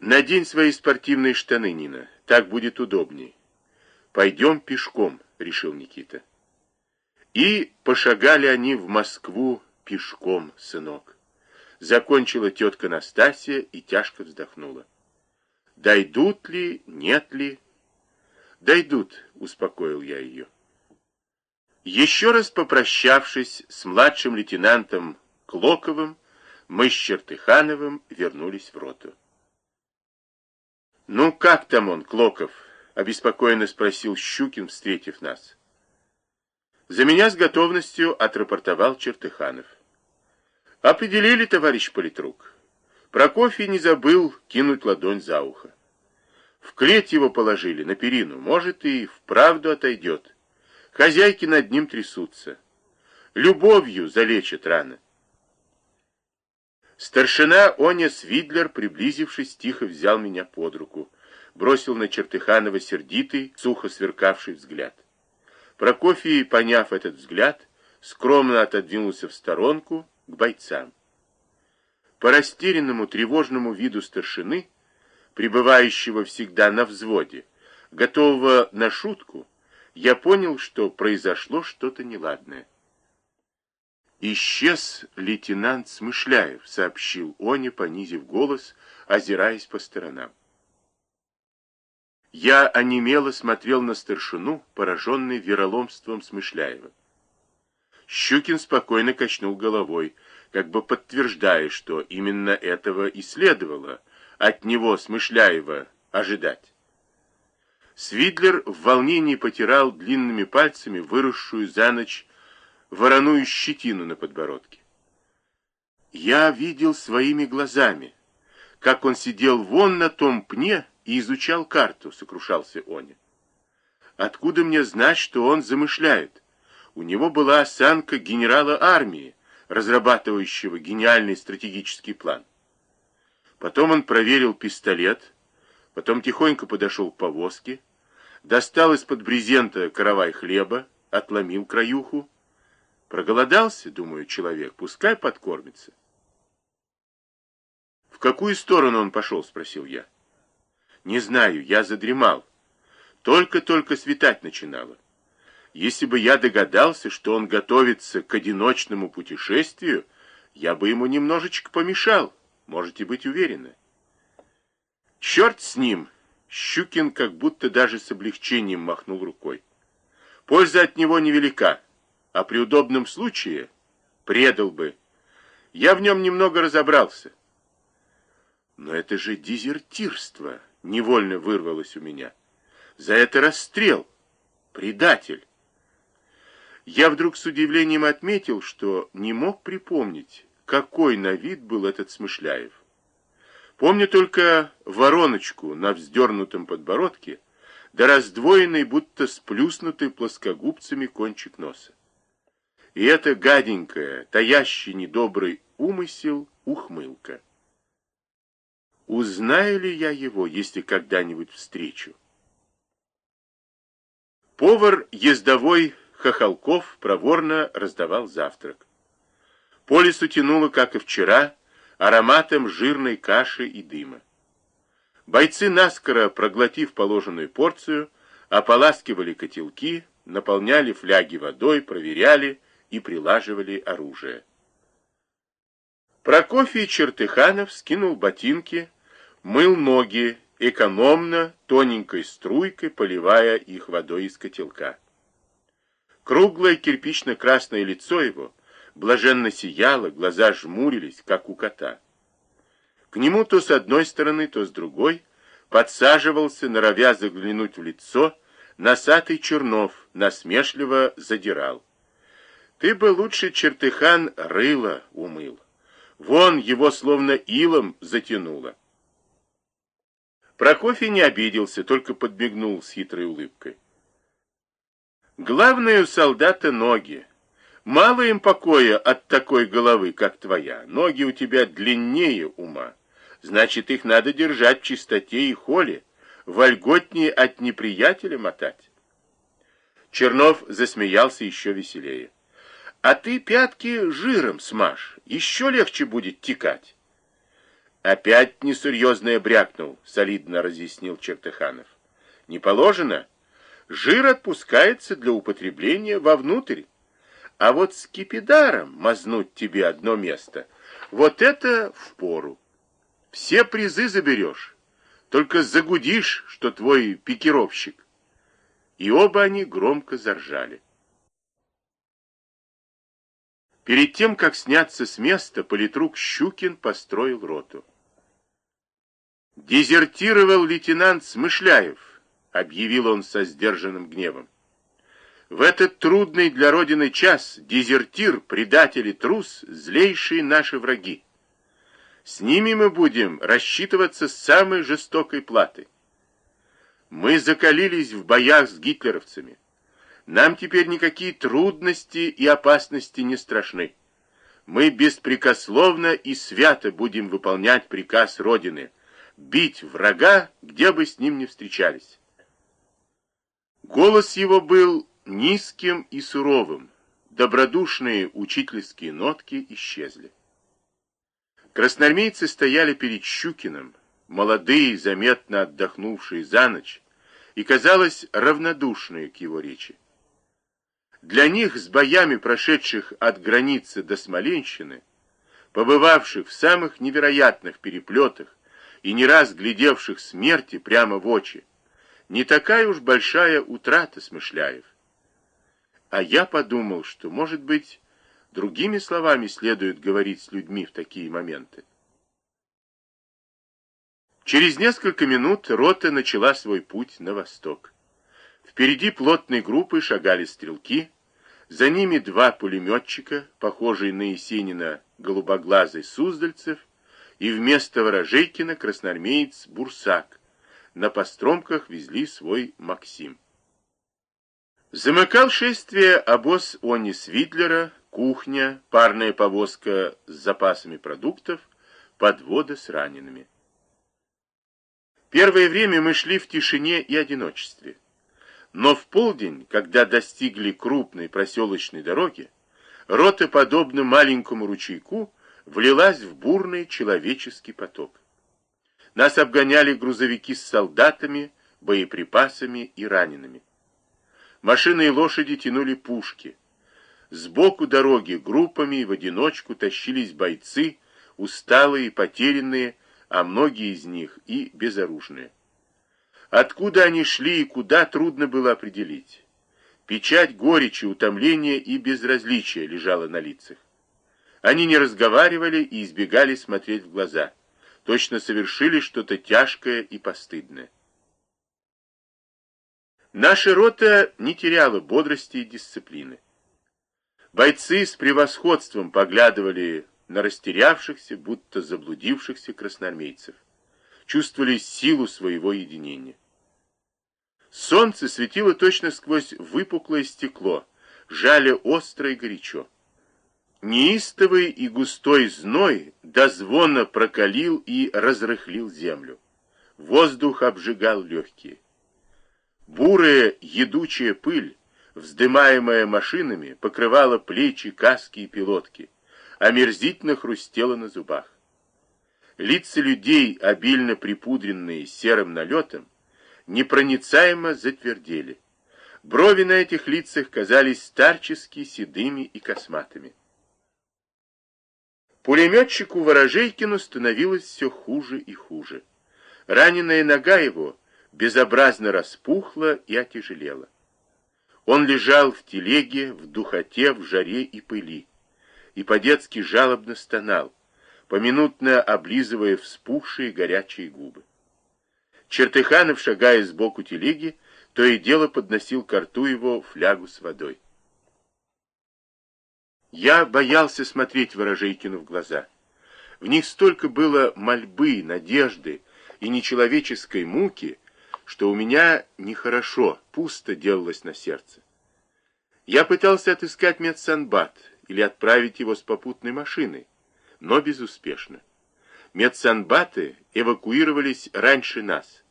Надень свои спортивные штаны, Нина, так будет удобней. Пойдем пешком, решил Никита. И пошагали они в Москву пешком, сынок. Закончила тетка Настасья и тяжко вздохнула. Дойдут ли, нет ли? Дойдут, успокоил я ее. Еще раз попрощавшись с младшим лейтенантом Клоковым, мы с Чертыхановым вернулись в роту. «Ну, как там он, Клоков?» — обеспокоенно спросил Щукин, встретив нас. За меня с готовностью отрапортовал Чертыханов. «Определили, товарищ политрук. Прокофий не забыл кинуть ладонь за ухо. В клеть его положили, на перину. Может, и вправду отойдет. Хозяйки над ним трясутся. Любовью залечат раны. Старшина Оня Свидлер, приблизившись, тихо взял меня под руку, бросил на Чертыханова сердитый, сухо сверкавший взгляд. Прокофий, поняв этот взгляд, скромно отодвинулся в сторонку к бойцам. По растерянному, тревожному виду старшины, пребывающего всегда на взводе, готового на шутку, я понял, что произошло что-то неладное. «Исчез лейтенант Смышляев», — сообщил Оня, понизив голос, озираясь по сторонам. Я онемело смотрел на старшину, пораженный вероломством Смышляева. Щукин спокойно качнул головой, как бы подтверждая, что именно этого и следовало от него, Смышляева, ожидать. Свидлер в волнении потирал длинными пальцами выросшую за ночь вороную щетину на подбородке. Я видел своими глазами, как он сидел вон на том пне и изучал карту, сокрушался Оня. Откуда мне знать, что он замышляет? У него была осанка генерала армии, разрабатывающего гениальный стратегический план. Потом он проверил пистолет, потом тихонько подошел к повозке, достал из-под брезента каравай хлеба, отломил краюху, Проголодался, думаю, человек, пускай подкормится. В какую сторону он пошел, спросил я. Не знаю, я задремал. Только-только светать начинало. Если бы я догадался, что он готовится к одиночному путешествию, я бы ему немножечко помешал, можете быть уверены. Черт с ним! Щукин как будто даже с облегчением махнул рукой. Польза от него невелика а при удобном случае предал бы. Я в нем немного разобрался. Но это же дезертирство, невольно вырвалось у меня. За это расстрел, предатель. Я вдруг с удивлением отметил, что не мог припомнить, какой на вид был этот Смышляев. Помню только вороночку на вздернутом подбородке, да раздвоенный, будто сплюснутый плоскогубцами кончик носа. И это гаденькая, таящий недобрый умысел, ухмылка. Узнаю ли я его, если когда-нибудь встречу? Повар ездовой Хохолков проворно раздавал завтрак. По лесу тянуло, как и вчера, ароматом жирной каши и дыма. Бойцы, наскоро проглотив положенную порцию, ополаскивали котелки, наполняли фляги водой, проверяли, и прилаживали оружие. Прокофий Чертыханов скинул ботинки, мыл ноги, экономно, тоненькой струйкой поливая их водой из котелка. Круглое кирпично-красное лицо его блаженно сияло, глаза жмурились, как у кота. К нему то с одной стороны, то с другой подсаживался, норовя заглянуть в лицо, носатый Чернов насмешливо задирал. Ты бы лучше, чертыхан, рыло умыл. Вон его словно илом затянуло. Прокофий не обиделся, только подмигнул с хитрой улыбкой. Главное у солдата ноги. Мало им покоя от такой головы, как твоя. Ноги у тебя длиннее ума. Значит, их надо держать в чистоте и холе, вольготнее от неприятеля мотать. Чернов засмеялся еще веселее. А ты пятки жиром смажь, еще легче будет текать. Опять несерьезное брякнул, солидно разъяснил Чертыханов. Не положено. Жир отпускается для употребления вовнутрь. А вот с кипидаром мазнуть тебе одно место, вот это впору. Все призы заберешь, только загудишь, что твой пикировщик. И оба они громко заржали. Перед тем, как сняться с места, политрук Щукин построил роту. «Дезертировал лейтенант Смышляев», — объявил он со сдержанным гневом. «В этот трудный для Родины час дезертир, предатель и трус — злейшие наши враги. С ними мы будем рассчитываться с самой жестокой платой. Мы закалились в боях с гитлеровцами. Нам теперь никакие трудности и опасности не страшны. Мы беспрекословно и свято будем выполнять приказ Родины — бить врага, где бы с ним ни встречались. Голос его был низким и суровым, добродушные учительские нотки исчезли. Красноармейцы стояли перед Щукиным, молодые, заметно отдохнувшие за ночь, и, казалось, равнодушные к его речи. Для них, с боями прошедших от границы до Смоленщины, побывавших в самых невероятных переплетах и не раз глядевших смерти прямо в очи, не такая уж большая утрата Смышляев. А я подумал, что, может быть, Другими словами следует говорить с людьми в такие моменты. Через несколько минут рота начала свой путь на восток. Впереди плотной группой шагали стрелки, за ними два пулеметчика, похожие на Есенина голубоглазый Суздальцев, и вместо Ворожейкина красноармеец Бурсак. На постромках везли свой Максим. Замыкал шествие обоз Они Свидлера, кухня, парная повозка с запасами продуктов, подвода с ранеными. Первое время мы шли в тишине и одиночестве. Но в полдень, когда достигли крупной проселочной дороги, рота, подобно маленькому ручейку, влилась в бурный человеческий поток. Нас обгоняли грузовики с солдатами, боеприпасами и ранеными. Машины и лошади тянули пушки. Сбоку дороги группами и в одиночку тащились бойцы, усталые и потерянные, а многие из них и безоружные. Откуда они шли и куда, трудно было определить. Печать горечи, утомления и безразличия лежала на лицах. Они не разговаривали и избегали смотреть в глаза. Точно совершили что-то тяжкое и постыдное. Наша рота не теряла бодрости и дисциплины. Бойцы с превосходством поглядывали на растерявшихся, будто заблудившихся красноармейцев. Чувствовали силу своего единения. Солнце светило точно сквозь выпуклое стекло, жали остро и горячо. Неистовый и густой зной до звона прокалил и разрыхлил землю. Воздух обжигал легкие. Бурая едучая пыль вздымаемая машинами, покрывала плечи, каски и пилотки, омерзительно хрустела на зубах. Лица людей, обильно припудренные серым налетом, непроницаемо затвердели. Брови на этих лицах казались старчески седыми и косматыми. Пулеметчику Ворожейкину становилось все хуже и хуже. Раненая нога его безобразно распухла и отяжелела. Он лежал в телеге, в духоте, в жаре и пыли, и по-детски жалобно стонал, поминутно облизывая вспухшие горячие губы. Чертыханов, шагая сбоку телеги, то и дело подносил к рту его флягу с водой. Я боялся смотреть Ворожейкину в глаза. В них столько было мольбы, надежды и нечеловеческой муки, что у меня нехорошо, пусто делалось на сердце. Я пытался отыскать медсанбат или отправить его с попутной машиной, но безуспешно. Медсанбаты эвакуировались раньше нас,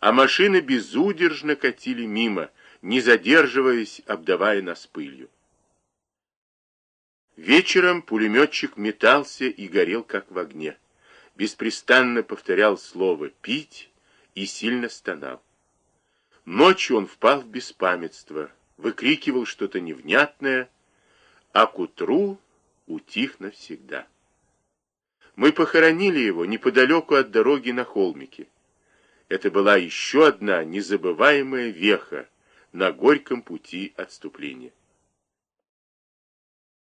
а машины безудержно катили мимо, не задерживаясь, обдавая нас пылью. Вечером пулеметчик метался и горел, как в огне. беспрестанно повторял слово «пить» и сильно стонал. Ночью он впал в беспамятство, выкрикивал что-то невнятное, а к утру утих навсегда. Мы похоронили его неподалеку от дороги на холмике. Это была еще одна незабываемая веха на горьком пути отступления.